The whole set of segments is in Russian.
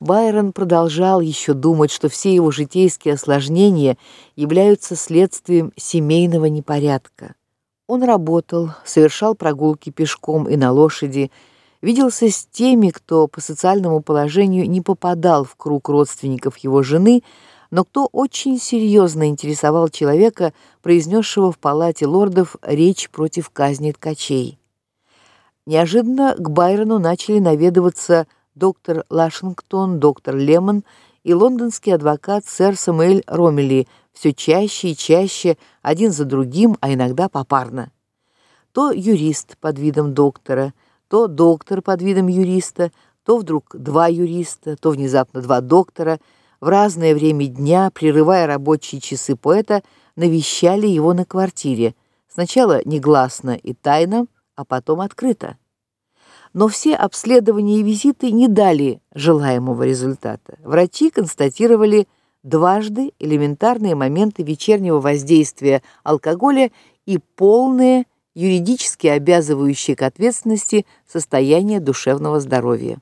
Байрон продолжал еще думать, что все его житейские осложнения являются следствием семейного непорядка. Он работал, совершал прогулки пешком и на лошади, виделся с теми, кто по социальному положению не попадал в круг родственников его жены, но кто очень серьезно интересовал человека, произнесшего в палате лордов речь против казни ткачей. Неожиданно к Байрону начали наведываться доктор Лашингтон, доктор Лемон и лондонский адвокат сэр Самуэль Ромели все чаще и чаще один за другим, а иногда попарно. То юрист под видом доктора, то доктор под видом юриста, то вдруг два юриста, то внезапно два доктора в разное время дня, прерывая рабочие часы поэта, навещали его на квартире. Сначала негласно и тайно, а потом открыто но все обследования и визиты не дали желаемого результата. Врачи констатировали дважды элементарные моменты вечернего воздействия алкоголя и полное юридически обязывающее к ответственности состояние душевного здоровья.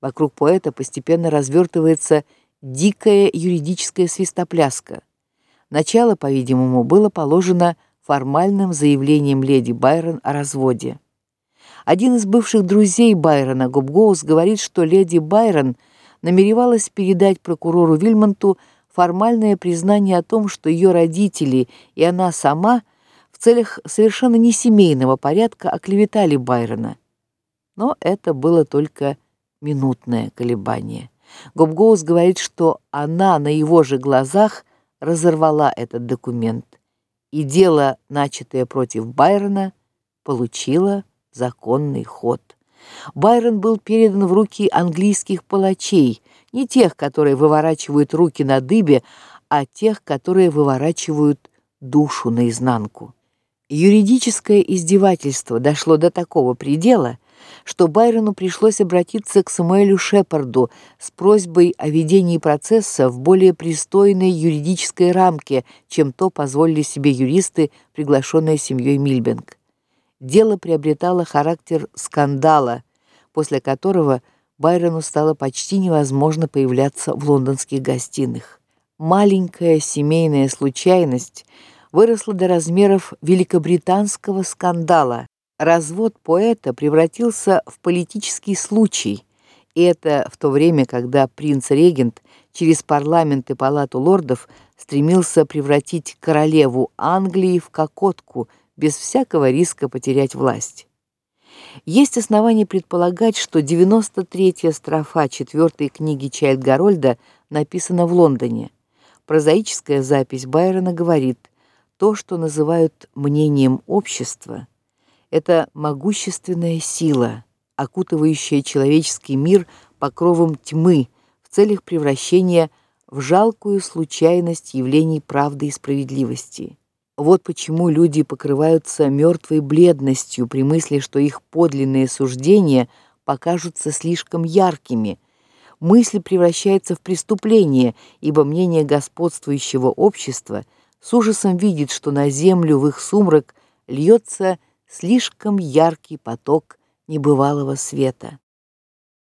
Вокруг поэта постепенно развертывается дикая юридическая свистопляска. Начало, по-видимому, было положено формальным заявлением леди Байрон о разводе. Один из бывших друзей Байрона, Гобгоус, говорит, что леди Байрон намеревалась передать прокурору Вильмонту формальное признание о том, что ее родители и она сама в целях совершенно не семейного порядка оклеветали Байрона. Но это было только минутное колебание. Гобгоус говорит, что она на его же глазах разорвала этот документ, и дело, начатое против Байрона, получило законный ход. Байрон был передан в руки английских палачей, не тех, которые выворачивают руки на дыбе, а тех, которые выворачивают душу наизнанку. Юридическое издевательство дошло до такого предела, что Байрону пришлось обратиться к Самуэлю Шепарду с просьбой о ведении процесса в более пристойной юридической рамке, чем то позволили себе юристы, приглашенные семьей Мильбенг дело приобретало характер скандала, после которого Байрону стало почти невозможно появляться в лондонских гостиных. Маленькая семейная случайность выросла до размеров великобританского скандала. Развод поэта превратился в политический случай, и это в то время, когда принц-регент через парламент и палату лордов стремился превратить королеву Англии в кокотку – без всякого риска потерять власть. Есть основания предполагать, что 93-я строфа четвертой книги Чайльд-Гарольда написана в Лондоне. Прозаическая запись Байрона говорит: то, что называют мнением общества, это могущественная сила, окутывающая человеческий мир покровом тьмы в целях превращения в жалкую случайность явлений правды и справедливости. Вот почему люди покрываются мертвой бледностью при мысли, что их подлинные суждения покажутся слишком яркими. Мысль превращается в преступление, ибо мнение господствующего общества с ужасом видит, что на землю в их сумрак льется слишком яркий поток небывалого света.